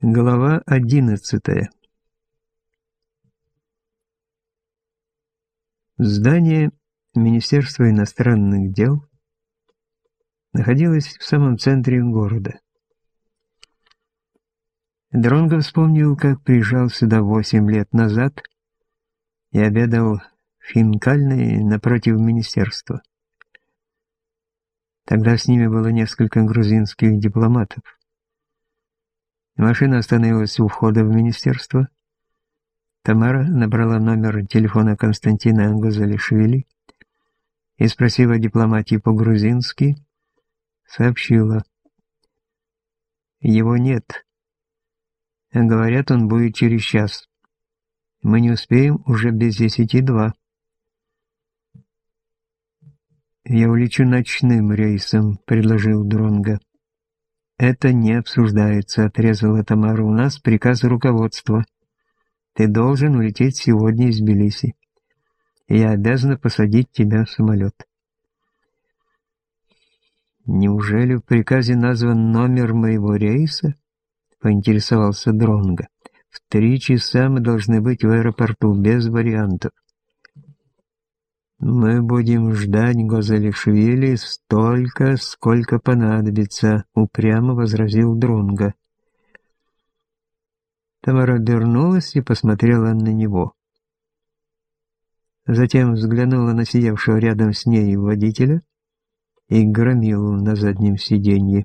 Глава одиннадцатая Здание Министерства иностранных дел находилось в самом центре города. Дронго вспомнил, как приезжал сюда восемь лет назад и обедал в Хинкальной напротив министерства. Тогда с ними было несколько грузинских дипломатов. Машина остановилась у входа в министерство. Тамара набрала номер телефона Константина Ангузалишвили и, спросив о дипломатии по-грузински, сообщила. «Его нет. Говорят, он будет через час. Мы не успеем уже без десяти два». «Я улечу ночным рейсом», — предложил Дронга. «Это не обсуждается», — отрезала Тамара. «У нас приказ руководства. Ты должен улететь сегодня из Тбилиси. я обязана посадить тебя в самолет». «Неужели в приказе назван номер моего рейса?» — поинтересовался Дронга. «В три часа мы должны быть в аэропорту, без вариантов». «Мы будем ждать Гозалишвили столько, сколько понадобится», — упрямо возразил Друнга. Тамара обернулась и посмотрела на него. Затем взглянула на сидевшего рядом с ней водителя и громилу на заднем сиденье.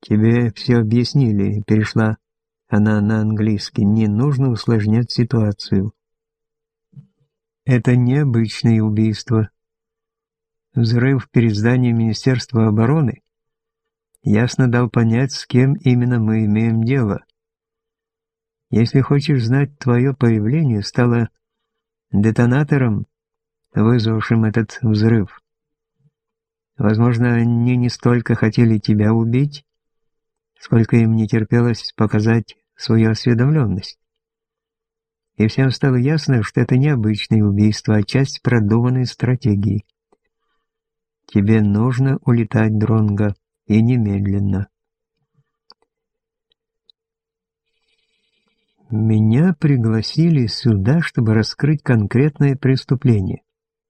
«Тебе все объяснили», — перешла она на английский. «Не нужно усложнять ситуацию». Это необычное убийство. Взрыв перед зданием Министерства обороны ясно дал понять, с кем именно мы имеем дело. Если хочешь знать, твое появление стало детонатором, вызвавшим этот взрыв. Возможно, они не столько хотели тебя убить, сколько им не терпелось показать свою осведомленность и всем стало ясно, что это не обычное убийство, а часть продуманной стратегии. Тебе нужно улетать, Дронго, и немедленно. Меня пригласили сюда, чтобы раскрыть конкретное преступление,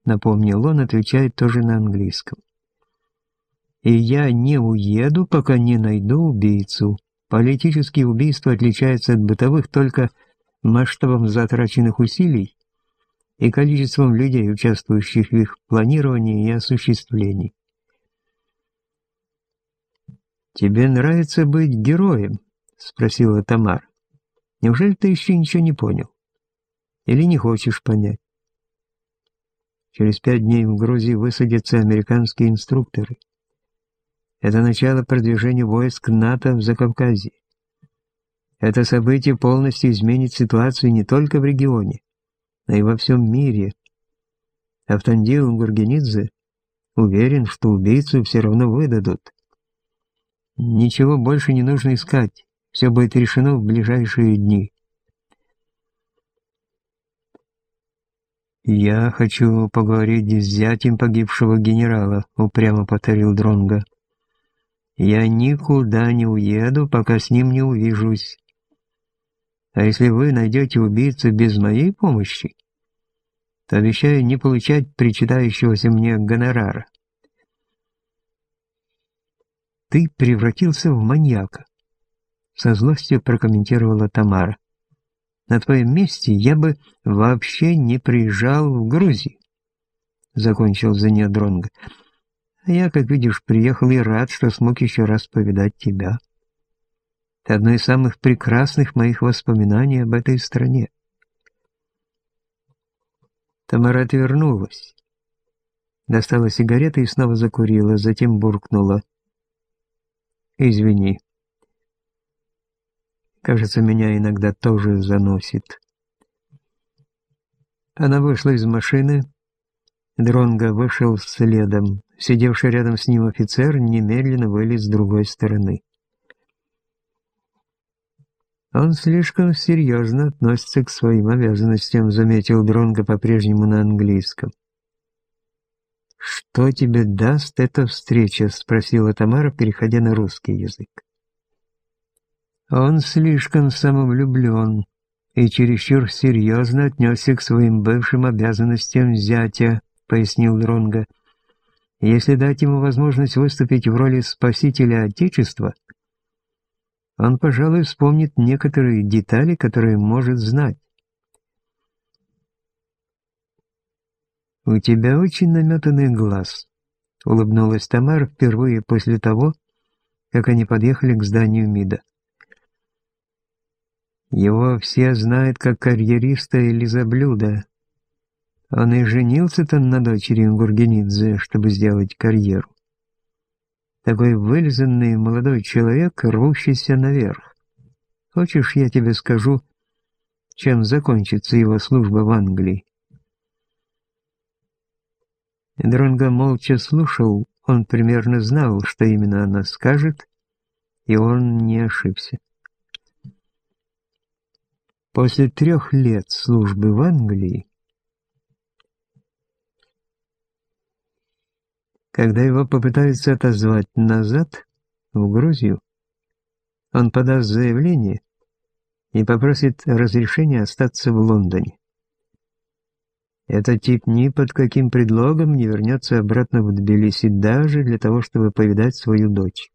напомнил он, отвечая тоже на английском. И я не уеду, пока не найду убийцу. Политические убийства отличаются от бытовых только масштабом затраченных усилий и количеством людей, участвующих в их планировании и осуществлении. «Тебе нравится быть героем?» — спросила Тамар. «Неужели ты еще ничего не понял? Или не хочешь понять?» Через пять дней в Грузии высадятся американские инструкторы. Это начало продвижения войск НАТО в Закавказье. Это событие полностью изменит ситуацию не только в регионе, но и во всем мире. Автандил Гургенидзе уверен, что убийцу все равно выдадут. Ничего больше не нужно искать, все будет решено в ближайшие дни. «Я хочу поговорить с зятем погибшего генерала», — упрямо повторил Дронга. «Я никуда не уеду, пока с ним не увижусь. А если вы найдете убийцу без моей помощи, то обещаю не получать причитающегося мне гонорара. Ты превратился в маньяка, со злостью прокомментировала Тамара. На твоем месте я бы вообще не приезжал в Грузию, закончил за нее Дронго. А я, как видишь, приехал и рад, что смог еще раз повидать тебя одно из самых прекрасных моих воспоминаний об этой стране. Тамара отвернулась, достала сигареты и снова закурила, затем буркнула. «Извини. Кажется, меня иногда тоже заносит». Она вышла из машины. Дронго вышел следом. Сидевший рядом с ним офицер немедленно вылез с другой стороны. «Он слишком серьезно относится к своим обязанностям», заметил Дронго по-прежнему на английском. «Что тебе даст эта встреча?» — спросила Тамара, переходя на русский язык. Он слишком самовлюблен и чересчур серьезно отнесся к своим бывшим обязанностям зятя, пояснил Дронга. Если дать ему возможность выступить в роли спасителя Отечества, он, пожалуй, вспомнит некоторые детали, которые может знать. «У тебя очень наметанный глаз», — улыбнулась Тамара впервые после того, как они подъехали к зданию МИДа. Его все знают как карьериста или заблюда. Он и женился-то на дочери Гургенидзе, чтобы сделать карьеру. Такой вылизанный молодой человек, рвущийся наверх. Хочешь, я тебе скажу, чем закончится его служба в Англии? Дронго молча слушал, он примерно знал, что именно она скажет, и он не ошибся. После трех лет службы в Англии, когда его попытаются отозвать назад, в Грузию, он подаст заявление и попросит разрешения остаться в Лондоне. Этот тип ни под каким предлогом не вернется обратно в Тбилиси даже для того, чтобы повидать свою дочь.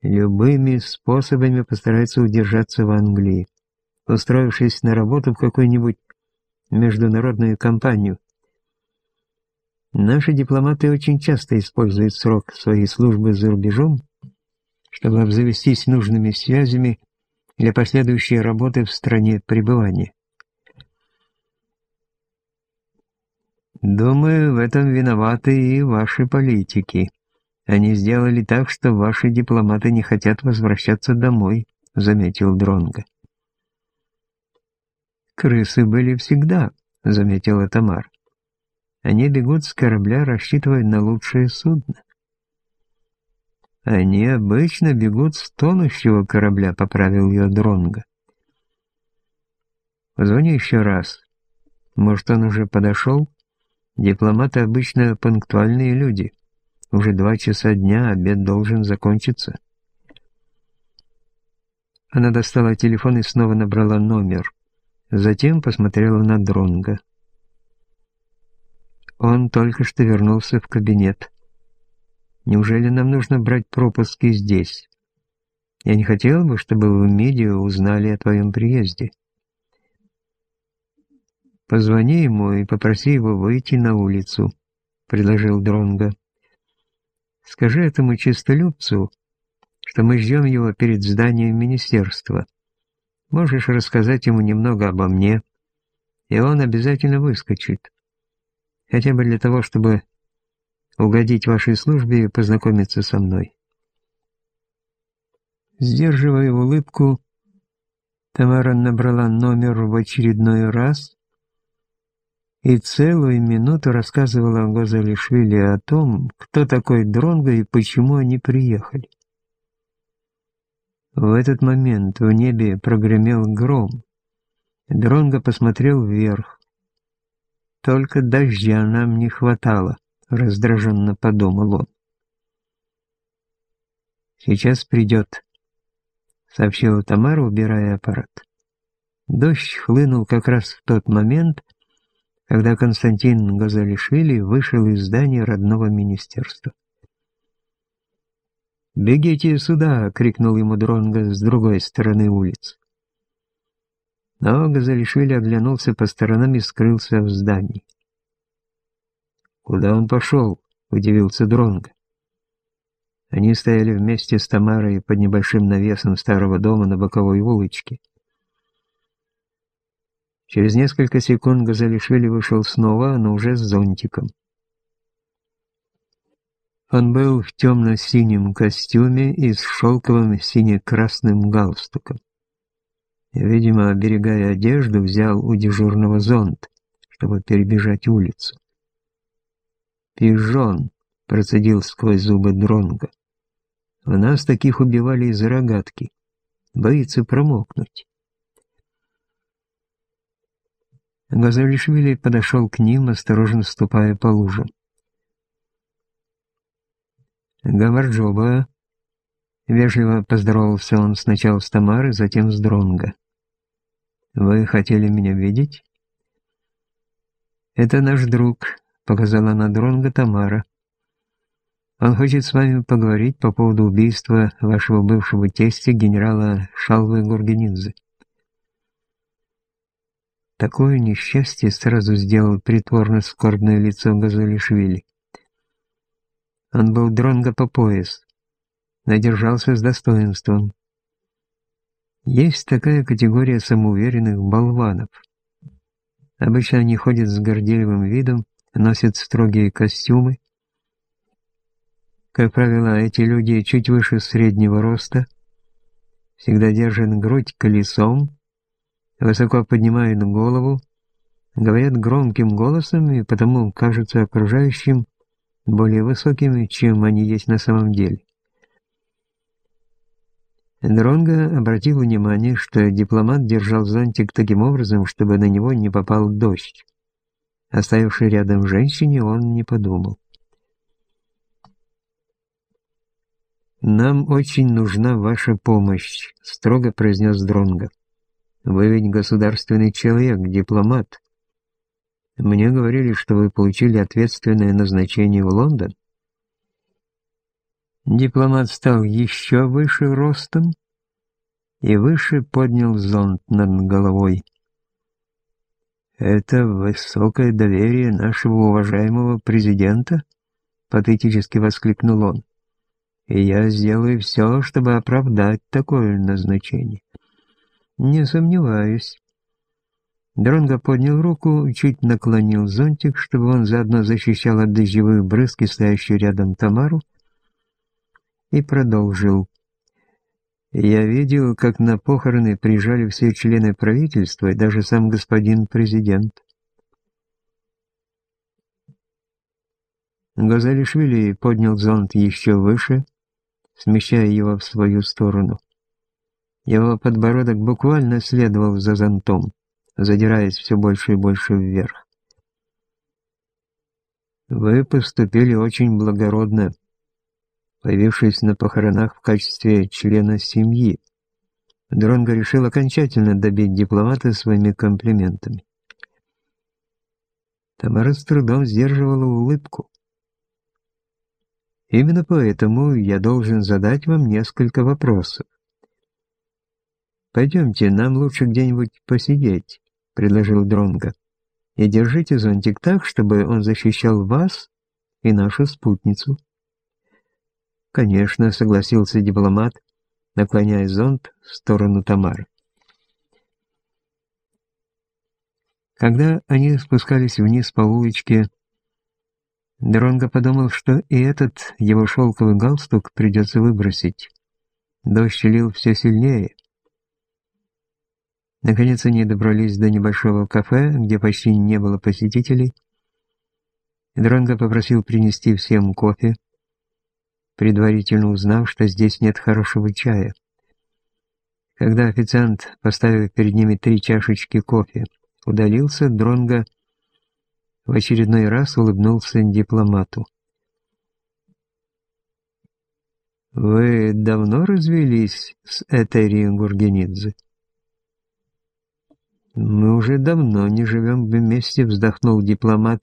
Любыми способами постарается удержаться в Англии, устроившись на работу в какую-нибудь международную компанию. Наши дипломаты очень часто используют срок своей службы за рубежом, чтобы обзавестись нужными связями для последующей работы в стране пребывания. Думаю, в этом виноваты и ваши политики. Они сделали так, что ваши дипломаты не хотят возвращаться домой, заметил Дронга. Крысы были всегда, заметила Тамар. Они бегут с корабля, рассчитывая на лучшее судно. Они обычно бегут с тонущего корабля, поправил ее Дронга. Позвони еще раз. Может, он уже подошел? Дипломаты обычно пунктуальные люди. Уже два часа дня, обед должен закончиться. Она достала телефон и снова набрала номер. Затем посмотрела на Дронга. Он только что вернулся в кабинет. Неужели нам нужно брать пропуски здесь? Я не хотел бы, чтобы в медиа узнали о твоем приезде. «Позвони ему и попроси его выйти на улицу», — предложил Дронго. «Скажи этому чистолюбцу, что мы ждем его перед зданием министерства. Можешь рассказать ему немного обо мне, и он обязательно выскочит. Хотя бы для того, чтобы угодить вашей службе и познакомиться со мной». Сдерживая улыбку, Тамара набрала номер в очередной раз и целую минуту рассказывала Гозалишвили о том, кто такой Дронго и почему они приехали. В этот момент в небе прогремел гром. Дронго посмотрел вверх. «Только дождя нам не хватало», — раздраженно подумал он. «Сейчас придет», — сообщила Тамара, убирая аппарат. Дождь хлынул как раз в тот момент, когда Константин Газалишвили вышел из здания родного министерства. «Бегите сюда!» — крикнул ему Дронго с другой стороны улицы. Но Газалишвили оглянулся по сторонам и скрылся в здании. «Куда он пошел?» — удивился Дронго. Они стояли вместе с Тамарой под небольшим навесом старого дома на боковой улочке. Через несколько секунд Газалишвили вышел снова, но уже с зонтиком. Он был в темно-синем костюме и с шелковым сине-красным галстуком. Видимо, оберегая одежду, взял у дежурного зонт, чтобы перебежать улицу. «Пижон!» — процедил сквозь зубы Дронга. «У нас таких убивали из рогатки. Боится промокнуть». Газалишвили подошел к ним, осторожно ступая по лужам. «Гамарджоба!» Вежливо поздоровался он сначала с Тамарой, затем с Дронго. «Вы хотели меня видеть?» «Это наш друг», — показала на Дронго Тамара. «Он хочет с вами поговорить по поводу убийства вашего бывшего тестя, генерала Шалвы Гургенидзе». Такое несчастье сразу сделал притворно скорбное лицо Газалишвили. Он был дронго по пояс, надержался с достоинством. Есть такая категория самоуверенных болванов. Обычно они ходят с горделивым видом, носят строгие костюмы. Как правило, эти люди чуть выше среднего роста, всегда держат грудь колесом, высоко поднимают голову, говорят громким голосом и потому кажутся окружающим более высокими, чем они есть на самом деле. Дронго обратил внимание, что дипломат держал зонтик таким образом, чтобы на него не попал дождь. Оставивший рядом женщине, он не подумал. «Нам очень нужна ваша помощь», — строго произнес Дронго. Вы ведь государственный человек, дипломат. Мне говорили, что вы получили ответственное назначение в Лондон. Дипломат стал еще выше ростом и выше поднял зонт над головой. «Это высокое доверие нашего уважаемого президента?» — патетически воскликнул он. «И я сделаю все, чтобы оправдать такое назначение». «Не сомневаюсь». Дронго поднял руку, чуть наклонил зонтик, чтобы он заодно защищал от дождевых брызг стоящую рядом Тамару, и продолжил. «Я видел, как на похороны приезжали все члены правительства и даже сам господин президент». Газалишвили поднял зонт еще выше, смещая его в свою сторону. Его подбородок буквально следовал за зонтом, задираясь все больше и больше вверх. «Вы поступили очень благородно, появившись на похоронах в качестве члена семьи». Дронго решил окончательно добить дипломата своими комплиментами. Тамара с трудом сдерживала улыбку. «Именно поэтому я должен задать вам несколько вопросов. «Пойдемте, нам лучше где-нибудь посидеть», — предложил Дронго. «И держите зонтик так, чтобы он защищал вас и нашу спутницу». «Конечно», — согласился дипломат, наклоняя зонт в сторону Тамары. Когда они спускались вниз по улочке, Дронго подумал, что и этот его шелковый галстук придется выбросить. Дождь лил все сильнее. Наконец они добрались до небольшого кафе, где почти не было посетителей. Дронго попросил принести всем кофе, предварительно узнав, что здесь нет хорошего чая. Когда официант, поставив перед ними три чашечки кофе, удалился, Дронго в очередной раз улыбнулся дипломату. «Вы давно развелись с Этери Гургенидзе?» «Мы уже давно не живем вместе», — вздохнул дипломат.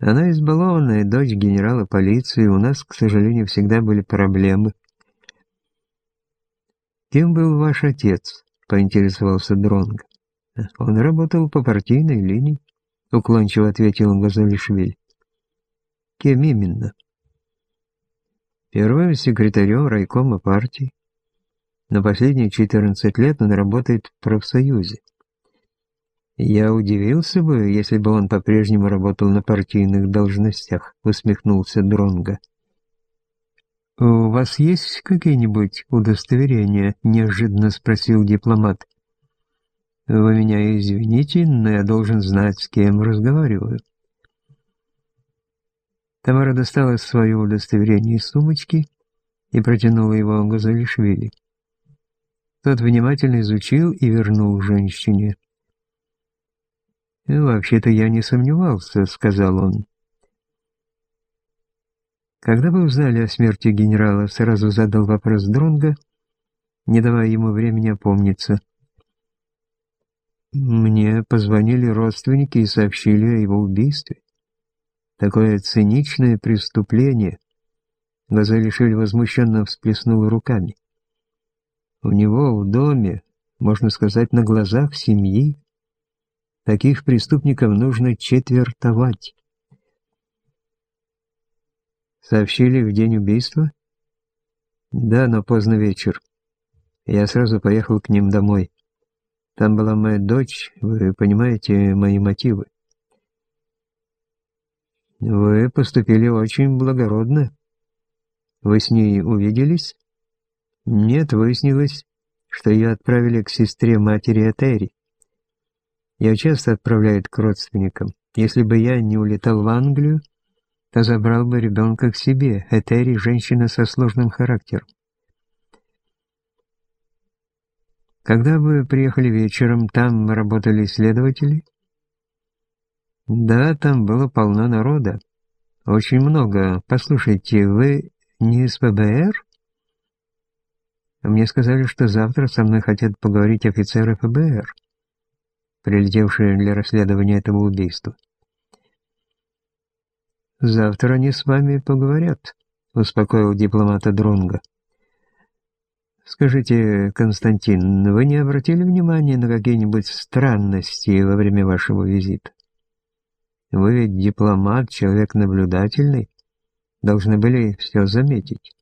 «Она избалованная дочь генерала полиции, у нас, к сожалению, всегда были проблемы». «Кем был ваш отец?» — поинтересовался Дронго. «Он работал по партийной линии», — уклончиво ответил Газалишвили. «Кем именно?» «Первым секретарем райкома партии. На последние 14 лет он работает в профсоюзе. «Я удивился бы, если бы он по-прежнему работал на партийных должностях», — усмехнулся Дронга. «У вас есть какие-нибудь удостоверения?» — неожиданно спросил дипломат. «Вы меня извините, но я должен знать, с кем разговариваю». Тамара достала свое удостоверение из сумочки и протянула его Газалишвили. Тот внимательно изучил и вернул женщине. «Вообще-то я не сомневался», — сказал он. Когда вы узнали о смерти генерала, сразу задал вопрос Дронга, не давая ему времени опомниться. Мне позвонили родственники и сообщили о его убийстве. Такое циничное преступление. Газелишвили возмущенно всплеснул руками. У него в доме, можно сказать, на глазах семьи, таких преступников нужно четвертовать. Сообщили в день убийства? Да, но поздно вечер. Я сразу поехал к ним домой. Там была моя дочь, вы понимаете мои мотивы. Вы поступили очень благородно. Вы с ней увиделись? Нет, выяснилось, что ее отправили к сестре матери Этери. Ее часто отправляют к родственникам. Если бы я не улетал в Англию, то забрал бы ребенка к себе. Этери – женщина со сложным характером. Когда вы приехали вечером, там работали следователи? Да, там было полно народа. Очень много. Послушайте, вы не из ФБР? Мне сказали, что завтра со мной хотят поговорить офицеры ФБР, прилетевшие для расследования этого убийства. «Завтра они с вами поговорят», — успокоил дипломата Дронга. «Скажите, Константин, вы не обратили внимания на какие-нибудь странности во время вашего визита? Вы ведь дипломат, человек наблюдательный, должны были все заметить».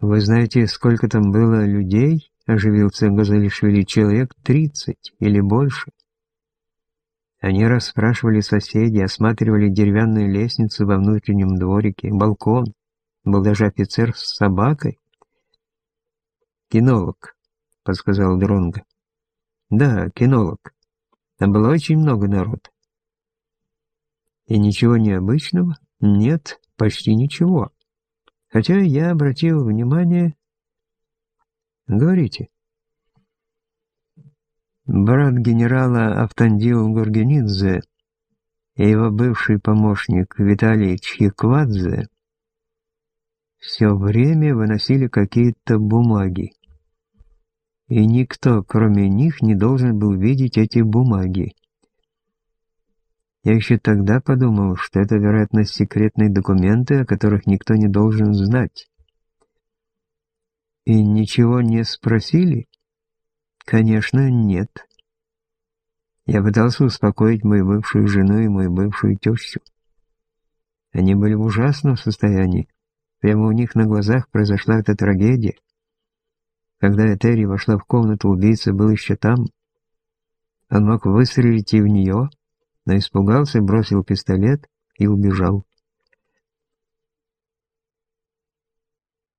«Вы знаете, сколько там было людей?» — оживился Газалишвили. «Человек тридцать или больше». Они расспрашивали соседей, осматривали деревянную лестницу во внутреннем дворике, балкон. Был даже офицер с собакой. «Кинолог», — подсказал Дронго. «Да, кинолог. Там было очень много народа». «И ничего необычного? Нет, почти ничего. Хотя я обратил внимание...» «Говорите». Брат генерала Автандил Гургенидзе и его бывший помощник Виталий Чхиквадзе все время выносили какие-то бумаги. И никто, кроме них, не должен был видеть эти бумаги. Я еще тогда подумал, что это, вероятно, секретные документы, о которых никто не должен знать. И ничего не спросили? Конечно, нет. Я пытался успокоить мою бывшую жену и мою бывшую тещу. Они были в ужасном состоянии. Прямо у них на глазах произошла эта трагедия. Когда Этери вошла в комнату, убийца был еще там. Он мог выстрелить и в нее, но испугался, бросил пистолет и убежал.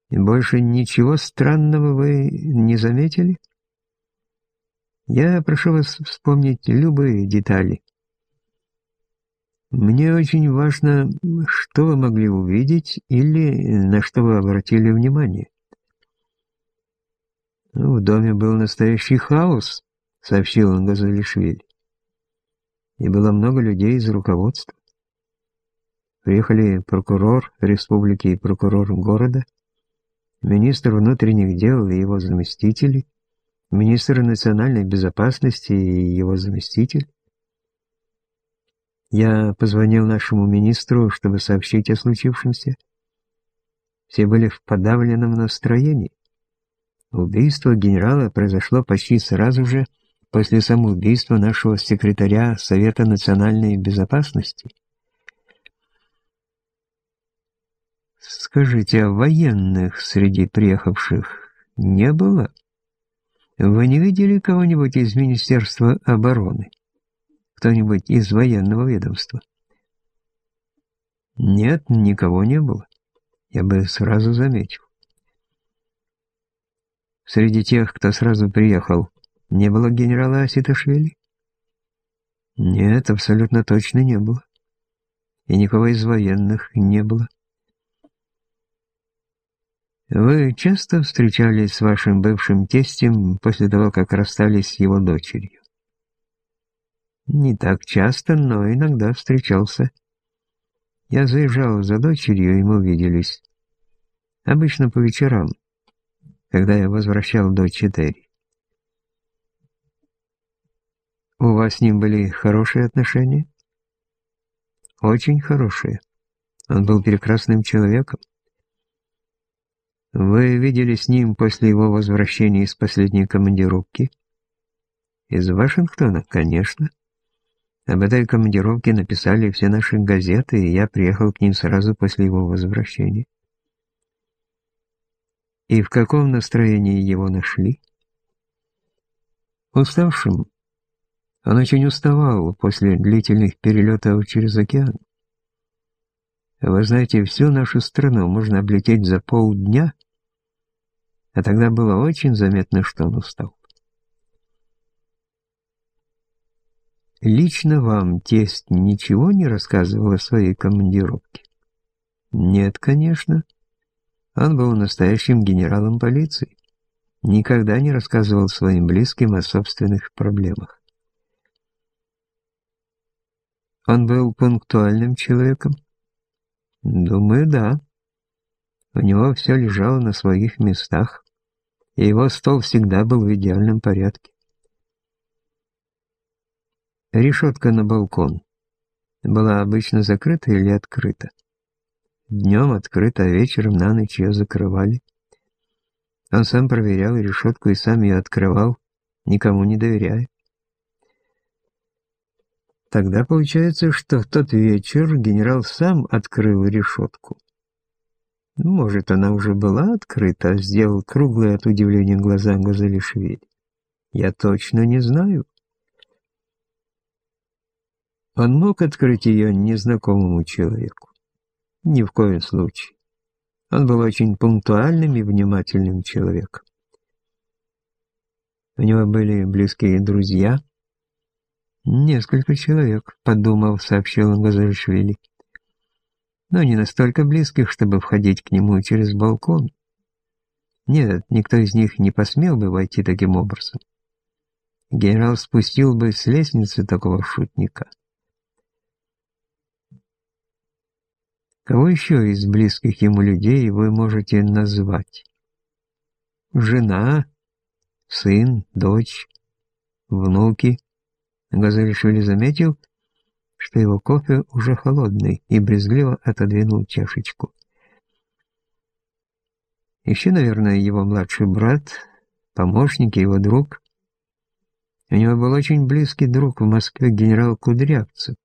Больше ничего странного вы не заметили? Я прошу вас вспомнить любые детали. Мне очень важно, что вы могли увидеть или на что вы обратили внимание. Ну, в доме был настоящий хаос, сообщил он Газалишвили. И было много людей из руководства. Приехали прокурор республики и прокурор города, министр внутренних дел и его заместители, министр национальной безопасности и его заместитель. Я позвонил нашему министру, чтобы сообщить о случившемся. Все были в подавленном настроении. Убийство генерала произошло почти сразу же после самоубийства нашего секретаря Совета национальной безопасности. Скажите, а военных среди приехавших не было? Вы не видели кого-нибудь из Министерства обороны? Кто-нибудь из военного ведомства? Нет, никого не было. Я бы сразу заметил. Среди тех, кто сразу приехал, не было генерала Аситашвили? Нет, абсолютно точно не было. И никого из военных не было. Вы часто встречались с вашим бывшим тестем после того, как расстались с его дочерью? Не так часто, но иногда встречался. Я заезжал за дочерью, и мы виделись. Обычно по вечерам, когда я возвращал дочь Терри. У вас с ним были хорошие отношения? Очень хорошие. Он был прекрасным человеком. Вы видели с ним после его возвращения из последней командировки? Из Вашингтона, конечно. Об этой командировке написали все наши газеты, и я приехал к ним сразу после его возвращения. И в каком настроении его нашли? Уставшим. Он очень уставал после длительных перелетов через океан. Вы знаете, всю нашу страну можно облететь за полдня, а тогда было очень заметно, что он устал. Лично вам тесть ничего не рассказывал о своей командировке? Нет, конечно. Он был настоящим генералом полиции. Никогда не рассказывал своим близким о собственных проблемах. Он был пунктуальным человеком? Думаю, да. У него все лежало на своих местах, и его стол всегда был в идеальном порядке. Решетка на балкон была обычно закрыта или открыта. Днем открыта, а вечером на ночь ее закрывали. Он сам проверял решетку и сам ее открывал, никому не доверяя. Тогда получается, что в тот вечер генерал сам открыл решетку. Может, она уже была открыта, сделал круглые от удивления глаза Газалишвили. Я точно не знаю. Он мог открыть ее незнакомому человеку? Ни в коем случае. Он был очень пунктуальным и внимательным человеком. У него были близкие друзья — «Несколько человек», — подумав, сообщил Газаришвили. «Но не настолько близких, чтобы входить к нему через балкон. Нет, никто из них не посмел бы войти таким образом. Генерал спустил бы с лестницы такого шутника». Кого еще из близких ему людей вы можете назвать? Жена, сын, дочь, внуки. Газелишвили заметил, что его кофе уже холодный, и брезгливо отодвинул чашечку. Еще, наверное, его младший брат, помощник и его друг. У него был очень близкий друг в Москве генерал Кудрявцев.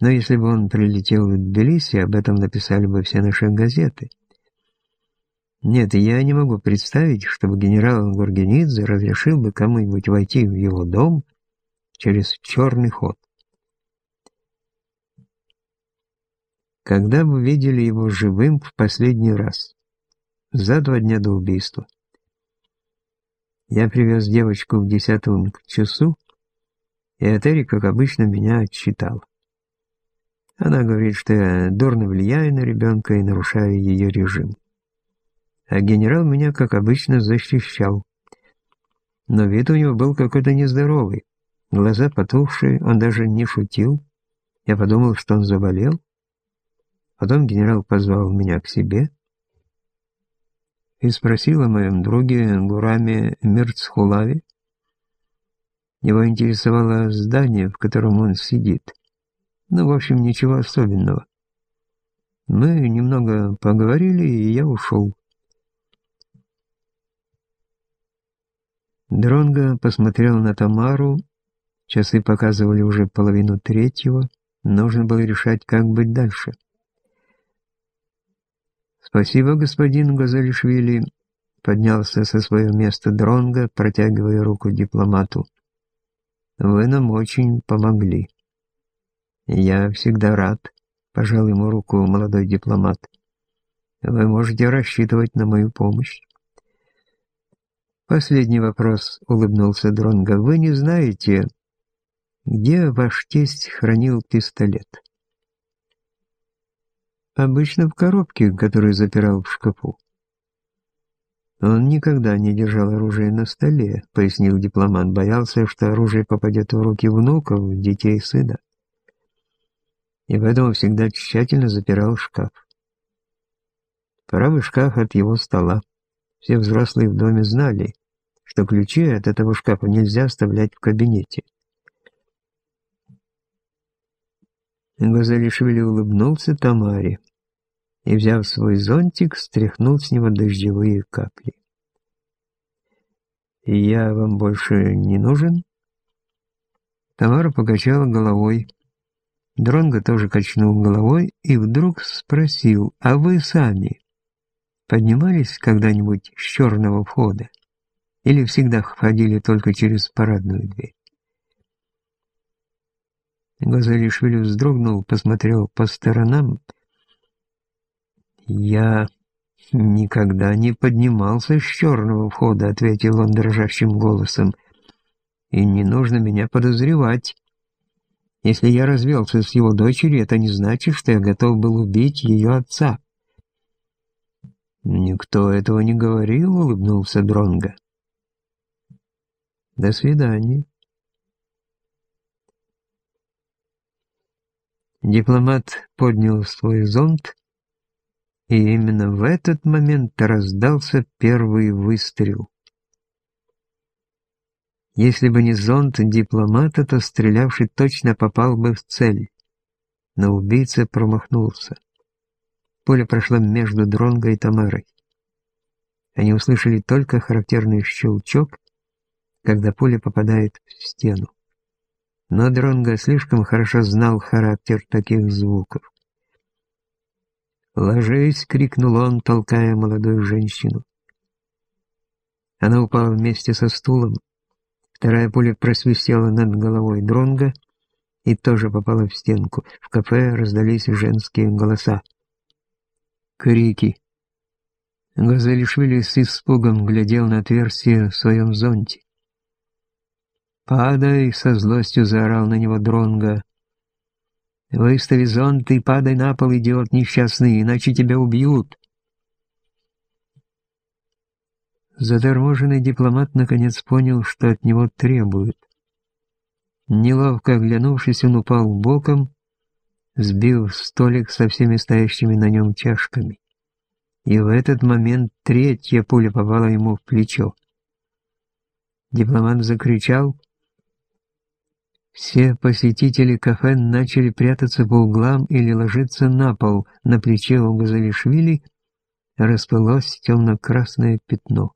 Но если бы он прилетел в Тбилиси, об этом написали бы все наши газеты. Нет, я не могу представить, чтобы генерал Гургенидзе разрешил бы кому-нибудь войти в его дом через черный ход. Когда вы видели его живым в последний раз? За два дня до убийства. Я привез девочку в десятом часу, и Этери, как обычно, меня отчитал. Она говорит, что я дурно влияю на ребенка и нарушаю ее режим. А генерал меня, как обычно, защищал. Но вид у него был какой-то нездоровый. Глаза потухшие, он даже не шутил. Я подумал, что он заболел. Потом генерал позвал меня к себе и спросил о моем друге Гураме Мирцхулаве. Его интересовало здание, в котором он сидит. Ну, в общем, ничего особенного. Мы немного поговорили, и я ушел. Дронго посмотрел на Тамару Часы показывали уже половину третьего, нужно было решать, как быть дальше. «Спасибо, господин Газалишвили», — поднялся со своего места Дронга, протягивая руку дипломату. «Вы нам очень помогли». «Я всегда рад», — пожал ему руку молодой дипломат. «Вы можете рассчитывать на мою помощь». «Последний вопрос», — улыбнулся Дронга. «Вы не знаете, где ваш тесть хранил пистолет? Обычно в коробке, которую запирал в шкафу. «Он никогда не держал оружие на столе», — пояснил дипломат. «Боялся, что оружие попадет в руки внуков, детей сына. И поэтому всегда тщательно запирал шкаф. Правый шкаф от его стола. Все взрослые в доме знали, что ключи от этого шкафа нельзя оставлять в кабинете. Газалишвили улыбнулся Тамаре и, взяв свой зонтик, стряхнул с него дождевые капли. «Я вам больше не нужен?» Тамара покачала головой. Дронго тоже качнул головой и вдруг спросил, «А вы сами поднимались когда-нибудь с черного входа? Или всегда входили только через парадную дверь?» Газалишвили вздрогнул, посмотрел по сторонам «Я никогда не поднимался с черного входа», — ответил он дрожащим голосом. «И не нужно меня подозревать. Если я развелся с его дочерью, это не значит, что я готов был убить ее отца». «Никто этого не говорил», — улыбнулся Дронга. «До свидания». Дипломат поднял свой зонт и именно в этот момент раздался первый выстрел. Если бы не зонт дипломата, то стрелявший точно попал бы в цель. Но убийца промахнулся. Поле прошло между Дронго и Тамарой. Они услышали только характерный щелчок, когда пуля попадает в стену. Но Дронго слишком хорошо знал характер таких звуков. «Ложись!» — крикнул он, толкая молодую женщину. Она упала вместе со стулом. Вторая пуля просвистела над головой Дронга и тоже попала в стенку. В кафе раздались женские голоса. Крики. Газелишвили с испугом глядел на отверстие в своем зонте. «Падай!» — со злостью заорал на него Дронга. Выстави зонт и падай на пол, идиот несчастный, иначе тебя убьют. Заторможенный дипломат наконец понял, что от него требуют. Неловко оглянувшись, он упал боком, сбил столик со всеми стоящими на нем чашками. И в этот момент третья пуля попала ему в плечо. Дипломат закричал, все посетители кафе начали прятаться по углам или ложиться на пол. На плече у Газалишвили расплылось темно-красное пятно.